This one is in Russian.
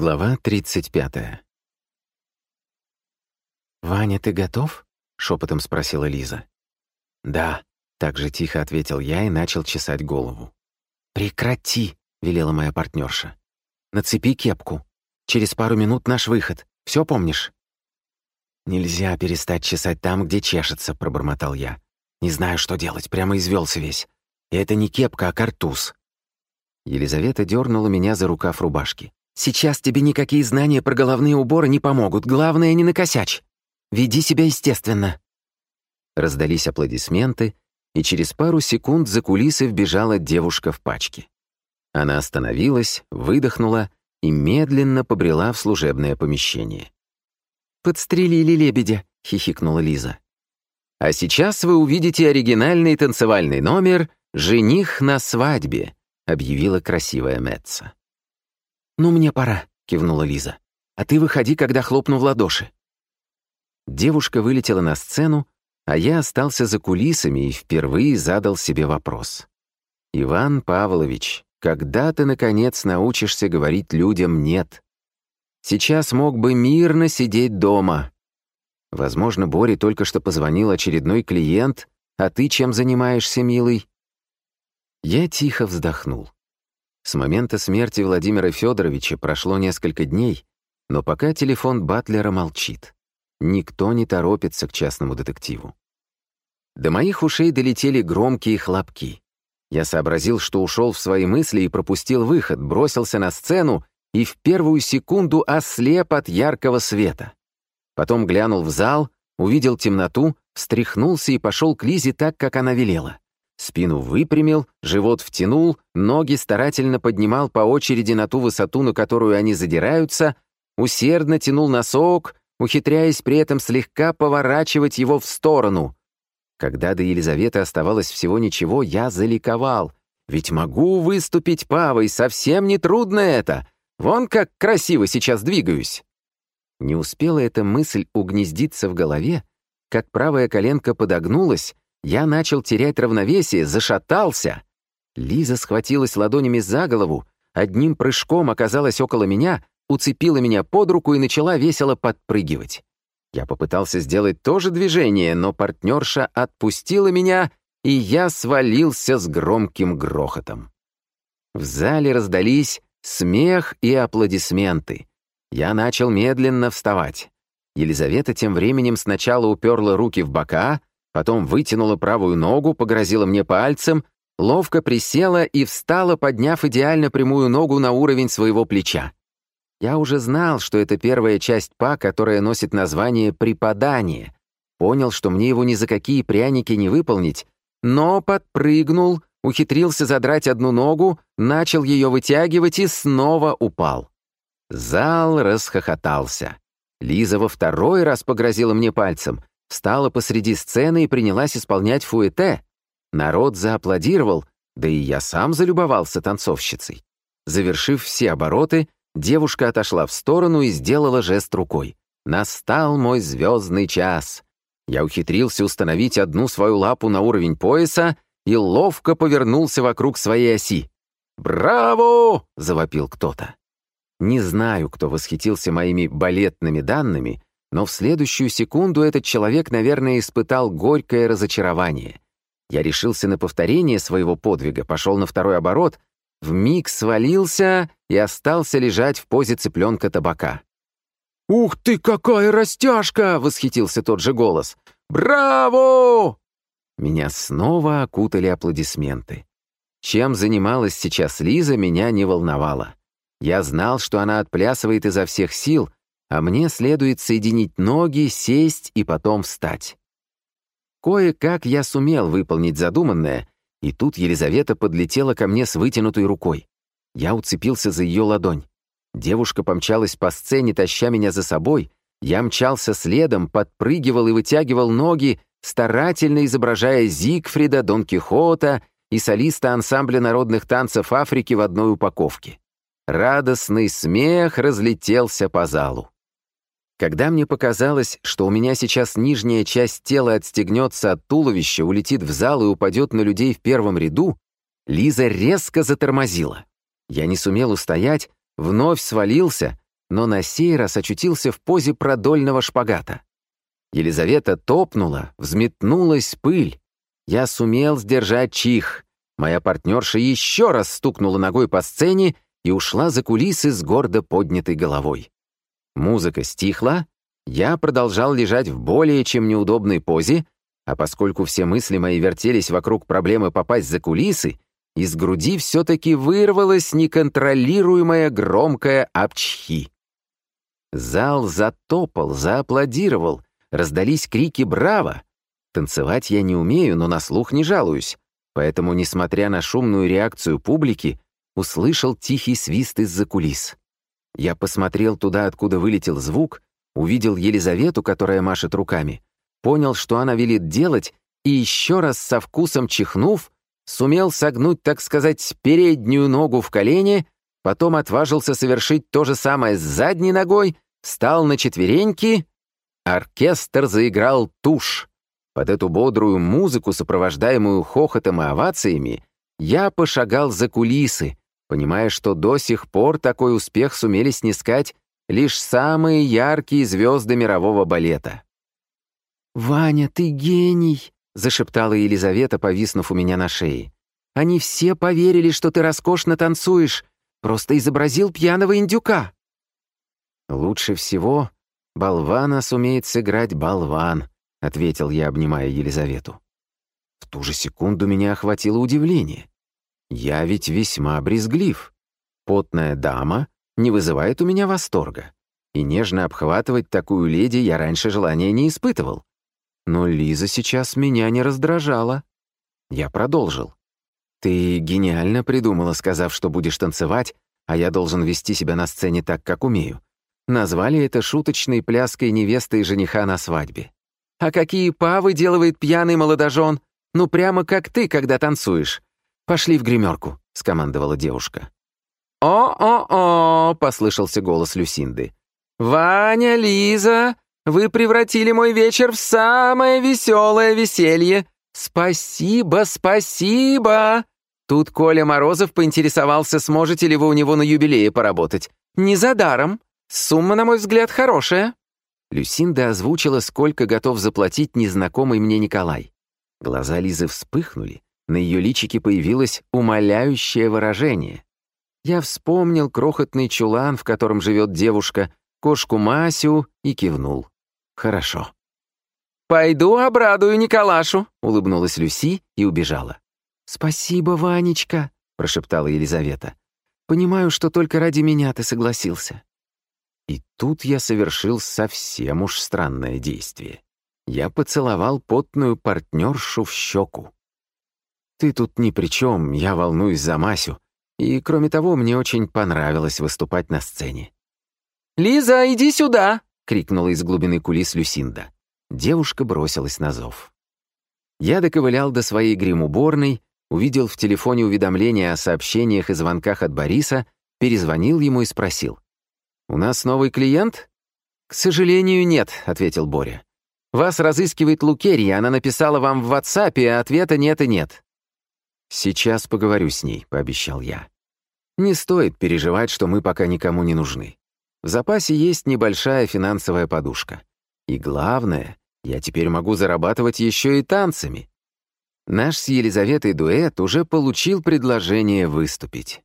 Глава 35. «Ваня, ты готов?» — шепотом спросила Лиза. «Да», — так же тихо ответил я и начал чесать голову. «Прекрати!» — велела моя партнерша. «Нацепи кепку. Через пару минут наш выход. Все помнишь?» «Нельзя перестать чесать там, где чешется», — пробормотал я. «Не знаю, что делать, прямо извелся весь. И это не кепка, а картуз». Елизавета дернула меня за рукав рубашки. Сейчас тебе никакие знания про головные уборы не помогут. Главное, не накосячь. Веди себя естественно». Раздались аплодисменты, и через пару секунд за кулисы вбежала девушка в пачке. Она остановилась, выдохнула и медленно побрела в служебное помещение. «Подстрелили лебедя», — хихикнула Лиза. «А сейчас вы увидите оригинальный танцевальный номер «Жених на свадьбе», — объявила красивая Метца. «Ну, мне пора», — кивнула Лиза. «А ты выходи, когда хлопну в ладоши». Девушка вылетела на сцену, а я остался за кулисами и впервые задал себе вопрос. «Иван Павлович, когда ты, наконец, научишься говорить людям «нет»? Сейчас мог бы мирно сидеть дома. Возможно, Боре только что позвонил очередной клиент, а ты чем занимаешься, милый?» Я тихо вздохнул. С момента смерти Владимира Федоровича прошло несколько дней, но пока телефон Батлера молчит. Никто не торопится к частному детективу. До моих ушей долетели громкие хлопки. Я сообразил, что ушел в свои мысли и пропустил выход, бросился на сцену и в первую секунду ослеп от яркого света. Потом глянул в зал, увидел темноту, встряхнулся и пошел к Лизе так, как она велела. Спину выпрямил, живот втянул, ноги старательно поднимал по очереди на ту высоту, на которую они задираются, усердно тянул носок, ухитряясь при этом слегка поворачивать его в сторону. Когда до Елизаветы оставалось всего ничего, я заликовал. Ведь могу выступить павой, совсем не трудно это. Вон как красиво сейчас двигаюсь. Не успела эта мысль угнездиться в голове, как правая коленка подогнулась, я начал терять равновесие, зашатался. Лиза схватилась ладонями за голову, одним прыжком оказалась около меня, уцепила меня под руку и начала весело подпрыгивать. Я попытался сделать то же движение, но партнерша отпустила меня, и я свалился с громким грохотом. В зале раздались смех и аплодисменты. Я начал медленно вставать. Елизавета тем временем сначала уперла руки в бока, потом вытянула правую ногу, погрозила мне пальцем, ловко присела и встала, подняв идеально прямую ногу на уровень своего плеча. Я уже знал, что это первая часть па, которая носит название «преподание». Понял, что мне его ни за какие пряники не выполнить, но подпрыгнул, ухитрился задрать одну ногу, начал ее вытягивать и снова упал. Зал расхохотался. Лиза во второй раз погрозила мне пальцем, встала посреди сцены и принялась исполнять фуэте. Народ зааплодировал, да и я сам залюбовался танцовщицей. Завершив все обороты, девушка отошла в сторону и сделала жест рукой. Настал мой звездный час. Я ухитрился установить одну свою лапу на уровень пояса и ловко повернулся вокруг своей оси. «Браво!» — завопил кто-то. Не знаю, кто восхитился моими балетными данными, но в следующую секунду этот человек, наверное, испытал горькое разочарование. Я решился на повторение своего подвига, пошел на второй оборот, вмиг свалился и остался лежать в позе цыпленка табака. «Ух ты, какая растяжка!» — восхитился тот же голос. «Браво!» Меня снова окутали аплодисменты. Чем занималась сейчас Лиза, меня не волновало. Я знал, что она отплясывает изо всех сил, а мне следует соединить ноги, сесть и потом встать. Кое-как я сумел выполнить задуманное, и тут Елизавета подлетела ко мне с вытянутой рукой. Я уцепился за ее ладонь. Девушка помчалась по сцене, таща меня за собой. Я мчался следом, подпрыгивал и вытягивал ноги, старательно изображая Зигфрида, Дон Кихота и солиста ансамбля народных танцев Африки в одной упаковке. Радостный смех разлетелся по залу. Когда мне показалось, что у меня сейчас нижняя часть тела отстегнется от туловища, улетит в зал и упадет на людей в первом ряду, Лиза резко затормозила. Я не сумел устоять, вновь свалился, но на сей раз очутился в позе продольного шпагата. Елизавета топнула, взметнулась пыль. Я сумел сдержать чих. Моя партнерша еще раз стукнула ногой по сцене и ушла за кулисы с гордо поднятой головой. Музыка стихла, я продолжал лежать в более чем неудобной позе, а поскольку все мысли мои вертелись вокруг проблемы попасть за кулисы, из груди все-таки вырвалась неконтролируемая громкая апчхи. Зал затопал, зааплодировал, раздались крики «Браво!». Танцевать я не умею, но на слух не жалуюсь, поэтому, несмотря на шумную реакцию публики, услышал тихий свист из-за кулис. Я посмотрел туда, откуда вылетел звук, увидел Елизавету, которая машет руками, понял, что она велит делать, и еще раз со вкусом чихнув, сумел согнуть, так сказать, переднюю ногу в колени, потом отважился совершить то же самое с задней ногой, встал на четвереньки, оркестр заиграл тушь. Под эту бодрую музыку, сопровождаемую хохотом и овациями, я пошагал за кулисы, понимая, что до сих пор такой успех сумели снискать лишь самые яркие звезды мирового балета. «Ваня, ты гений!» — зашептала Елизавета, повиснув у меня на шее. «Они все поверили, что ты роскошно танцуешь. Просто изобразил пьяного индюка». «Лучше всего болвана сумеет сыграть болван», — ответил я, обнимая Елизавету. В ту же секунду меня охватило удивление. Я ведь весьма брезглив. Потная дама не вызывает у меня восторга. И нежно обхватывать такую леди я раньше желания не испытывал. Но Лиза сейчас меня не раздражала. Я продолжил. «Ты гениально придумала, сказав, что будешь танцевать, а я должен вести себя на сцене так, как умею. Назвали это шуточной пляской невесты и жениха на свадьбе. А какие павы делает пьяный молодожен? Ну, прямо как ты, когда танцуешь. Пошли в гримерку», — скомандовала девушка. «О-о-о!» — послышался голос Люсинды. «Ваня, Лиза, вы превратили мой вечер в самое веселое веселье. Спасибо, спасибо!» Тут Коля Морозов поинтересовался, сможете ли вы у него на юбилее поработать. «Не за даром. Сумма, на мой взгляд, хорошая». Люсинда озвучила, сколько готов заплатить незнакомый мне Николай. Глаза Лизы вспыхнули, на ее личике появилось умоляющее выражение. Я вспомнил крохотный чулан, в котором живет девушка, кошку Масю и кивнул. «Хорошо». «Пойду обрадую Николашу», — улыбнулась Люси и убежала. «Спасибо, Ванечка», — прошептала Елизавета. «Понимаю, что только ради меня ты согласился». И тут я совершил совсем уж странное действие. Я поцеловал потную партнершу в щеку. Ты тут ни при чем, я волнуюсь за Масю. И, кроме того, мне очень понравилось выступать на сцене. «Лиза, иди сюда!» — крикнула из глубины кулис Люсинда. Девушка бросилась на зов. Я доковылял до своей грим-уборной, увидел в телефоне уведомления о сообщениях и звонках от Бориса, перезвонил ему и спросил. «У нас новый клиент?» «К сожалению, нет», — ответил Боря. «Вас разыскивает Лукерья, она написала вам в WhatsApp, а ответа нет и нет». «Сейчас поговорю с ней», — пообещал я. «Не стоит переживать, что мы пока никому не нужны. В запасе есть небольшая финансовая подушка. И главное, я теперь могу зарабатывать еще и танцами. Наш с Елизаветой дуэт уже получил предложение выступить.